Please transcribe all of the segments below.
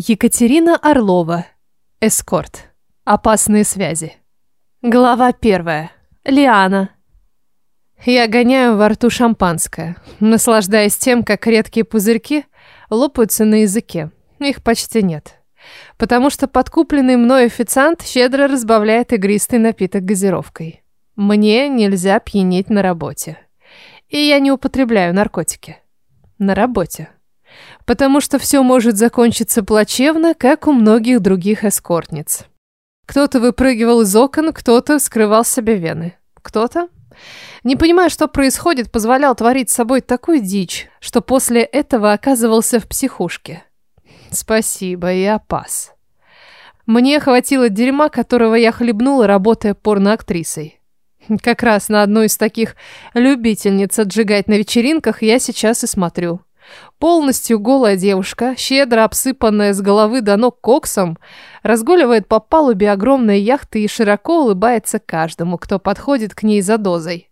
Екатерина Орлова. Эскорт. Опасные связи. Глава первая. Лиана. Я гоняю во рту шампанское, наслаждаясь тем, как редкие пузырьки лопаются на языке. Их почти нет. Потому что подкупленный мной официант щедро разбавляет игристый напиток газировкой. Мне нельзя пьянеть на работе. И я не употребляю наркотики. На работе. Потому что все может закончиться плачевно, как у многих других эскортниц. Кто-то выпрыгивал из окон, кто-то вскрывал себе вены. Кто-то, не понимая, что происходит, позволял творить с собой такую дичь, что после этого оказывался в психушке. Спасибо, я пас. Мне хватило дерьма, которого я хлебнула, работая порноактрисой. Как раз на одну из таких любительниц отжигать на вечеринках я сейчас и смотрю. Полностью голая девушка, щедро обсыпанная с головы до ног коксом, разгуливает по палубе огромной яхты и широко улыбается каждому, кто подходит к ней за дозой.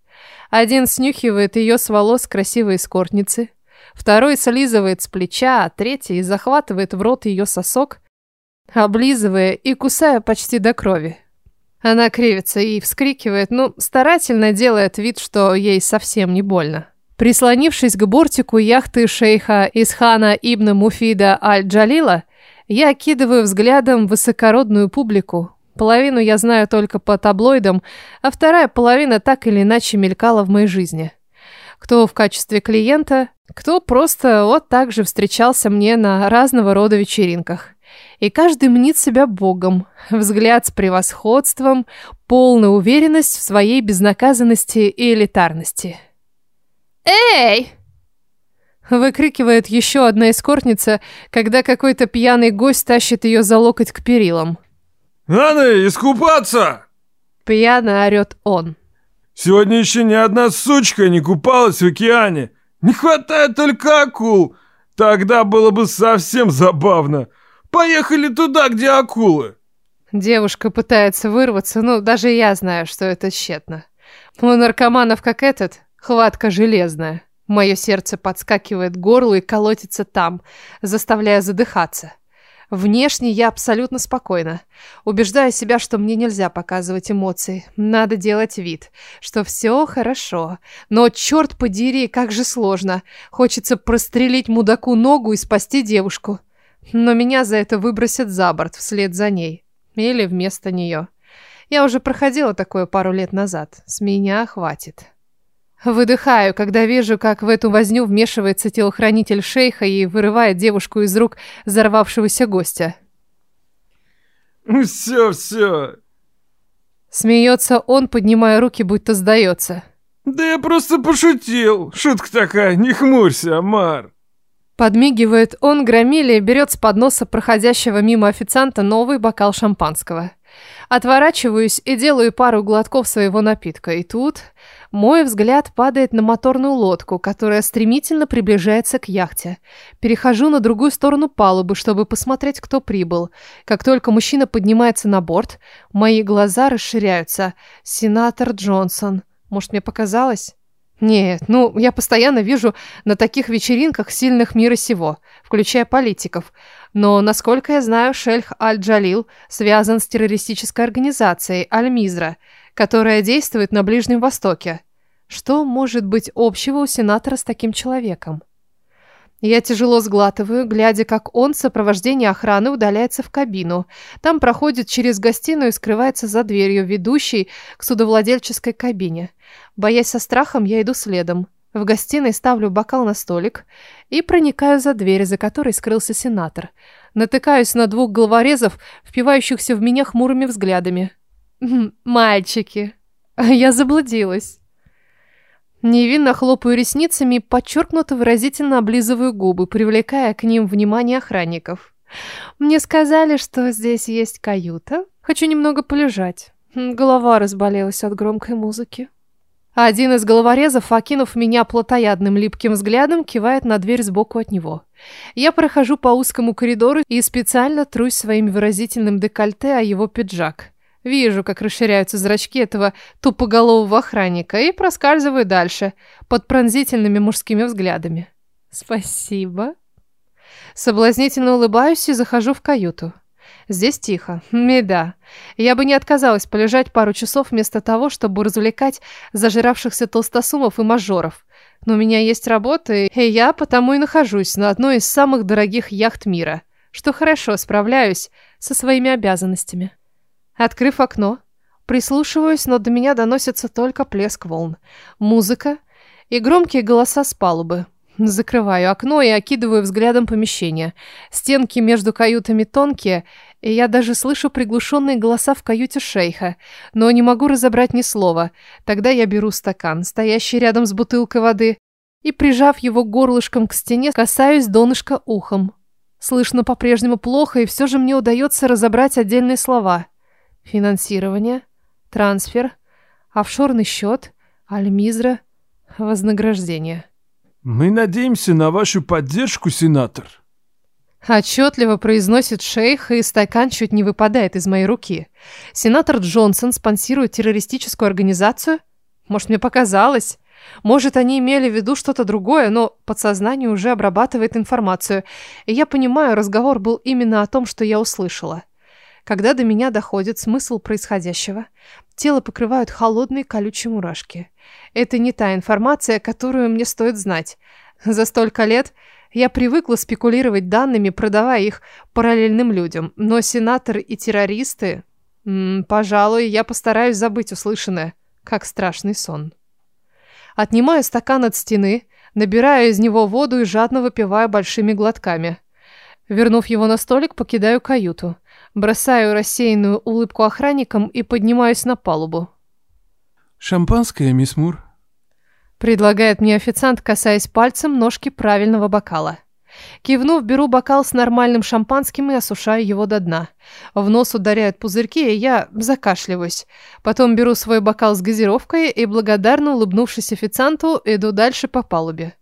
Один снюхивает ее с волос красивой эскортницы, второй слизывает с плеча, а третий захватывает в рот ее сосок, облизывая и кусая почти до крови. Она кривится и вскрикивает, но старательно делает вид, что ей совсем не больно. Прислонившись к бортику яхты шейха Исхана ибн Муфида Аль-Джалила, я окидываю взглядом высокородную публику. Половину я знаю только по таблоидам, а вторая половина так или иначе мелькала в моей жизни. Кто в качестве клиента, кто просто вот так же встречался мне на разного рода вечеринках. И каждый мнит себя богом, взгляд с превосходством, полная уверенность в своей безнаказанности и элитарности. «Эй!» Выкрикивает еще одна эскортница, когда какой-то пьяный гость тащит ее за локоть к перилам. «Надо искупаться!» Пьяно орет он. «Сегодня еще ни одна сучка не купалась в океане. Не хватает только акул. Тогда было бы совсем забавно. Поехали туда, где акулы!» Девушка пытается вырваться, но даже я знаю, что это тщетно. У наркоманов, как этот, Хватка железная. Мое сердце подскакивает к горлу и колотится там, заставляя задыхаться. Внешне я абсолютно спокойна. Убеждаю себя, что мне нельзя показывать эмоции. Надо делать вид, что все хорошо. Но, черт подери, как же сложно. Хочется прострелить мудаку ногу и спасти девушку. Но меня за это выбросят за борт вслед за ней. Или вместо нее. Я уже проходила такое пару лет назад. С меня хватит. Выдыхаю, когда вижу, как в эту возню вмешивается телохранитель шейха и вырывает девушку из рук взорвавшегося гостя. «Все, все!» Смеется он, поднимая руки, будто сдается. «Да я просто пошутил! Шутка такая, не хмурься, Амар!» Подмигивает он громиле и берет с подноса проходящего мимо официанта новый бокал шампанского. Отворачиваюсь и делаю пару глотков своего напитка. И тут мой взгляд падает на моторную лодку, которая стремительно приближается к яхте. Перехожу на другую сторону палубы, чтобы посмотреть, кто прибыл. Как только мужчина поднимается на борт, мои глаза расширяются. Сенатор Джонсон. Может, мне показалось? Нет, ну, я постоянно вижу на таких вечеринках сильных мира сего, включая политиков. Но, насколько я знаю, Шельх Аль-Джалил связан с террористической организацией Аль-Мизра, которая действует на Ближнем Востоке. Что может быть общего у сенатора с таким человеком? Я тяжело сглатываю, глядя, как он в сопровождении охраны удаляется в кабину. Там проходит через гостиную и скрывается за дверью, ведущей к судовладельческой кабине. Боясь со страхом, я иду следом. В гостиной ставлю бокал на столик и проникаю за дверь, за которой скрылся сенатор. Натыкаюсь на двух головорезов, впивающихся в меня хмурыми взглядами. «Мальчики!» Я заблудилась. Невинно хлопаю ресницами подчеркнуто выразительно облизываю губы, привлекая к ним внимание охранников. Мне сказали, что здесь есть каюта. Хочу немного полежать. Голова разболелась от громкой музыки. Один из головорезов, окинув меня плотоядным липким взглядом, кивает на дверь сбоку от него. Я прохожу по узкому коридору и специально трусь своим выразительным декольте о его пиджак. Вижу, как расширяются зрачки этого тупоголового охранника и проскальзываю дальше, под пронзительными мужскими взглядами. «Спасибо». Соблазнительно улыбаюсь и захожу в каюту. Здесь тихо. Меда. Я бы не отказалась полежать пару часов вместо того, чтобы развлекать зажиравшихся толстосумов и мажоров. Но у меня есть работа, и я потому и нахожусь на одной из самых дорогих яхт мира, что хорошо справляюсь со своими обязанностями. Открыв окно, прислушиваюсь, но до меня доносится только плеск волн, музыка и громкие голоса с палубы. Закрываю окно и окидываю взглядом помещение. Стенки между каютами тонкие, и я даже слышу приглушенные голоса в каюте шейха, но не могу разобрать ни слова. Тогда я беру стакан, стоящий рядом с бутылкой воды, и, прижав его горлышком к стене, касаюсь донышка ухом. Слышно по-прежнему плохо, и все же мне удается разобрать отдельные слова. Финансирование, трансфер, офшорный счет, альмизра, вознаграждение. Мы надеемся на вашу поддержку, сенатор. Отчетливо произносит шейх, и стакан чуть не выпадает из моей руки. Сенатор Джонсон спонсирует террористическую организацию? Может, мне показалось? Может, они имели в виду что-то другое, но подсознание уже обрабатывает информацию, и я понимаю, разговор был именно о том, что я услышала. Когда до меня доходит смысл происходящего, тело покрывают холодные колючие мурашки. Это не та информация, которую мне стоит знать. За столько лет я привыкла спекулировать данными, продавая их параллельным людям. Но сенаторы и террористы... М -м, пожалуй, я постараюсь забыть услышанное, как страшный сон. Отнимаю стакан от стены, набираю из него воду и жадно выпиваю большими глотками. Вернув его на столик, покидаю каюту. Бросаю рассеянную улыбку охранникам и поднимаюсь на палубу. «Шампанское, мисс Мур?» Предлагает мне официант, касаясь пальцем ножки правильного бокала. Кивнув, беру бокал с нормальным шампанским и осушаю его до дна. В нос ударяют пузырьки, и я закашливаюсь. Потом беру свой бокал с газировкой и, благодарно улыбнувшись официанту, иду дальше по палубе.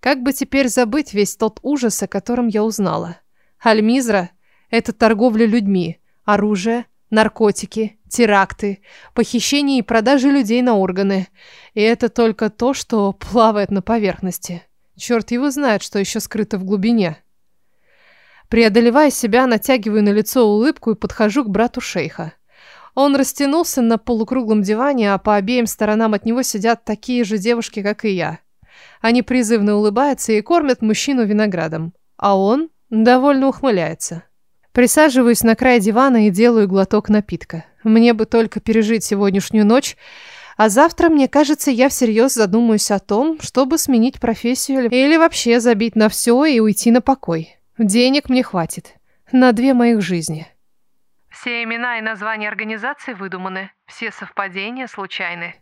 Как бы теперь забыть весь тот ужас, о котором я узнала? Альмизра — это торговля людьми, оружие — Наркотики, теракты, похищение и продажи людей на органы. И это только то, что плавает на поверхности. Черт его знает, что еще скрыто в глубине. Преодолевая себя, натягиваю на лицо улыбку и подхожу к брату шейха. Он растянулся на полукруглом диване, а по обеим сторонам от него сидят такие же девушки, как и я. Они призывно улыбаются и кормят мужчину виноградом. А он довольно ухмыляется. Присаживаюсь на край дивана и делаю глоток напитка. Мне бы только пережить сегодняшнюю ночь, а завтра, мне кажется, я всерьез задумаюсь о том, чтобы сменить профессию или вообще забить на все и уйти на покой. Денег мне хватит. На две моих жизни. Все имена и названия организации выдуманы. Все совпадения случайны.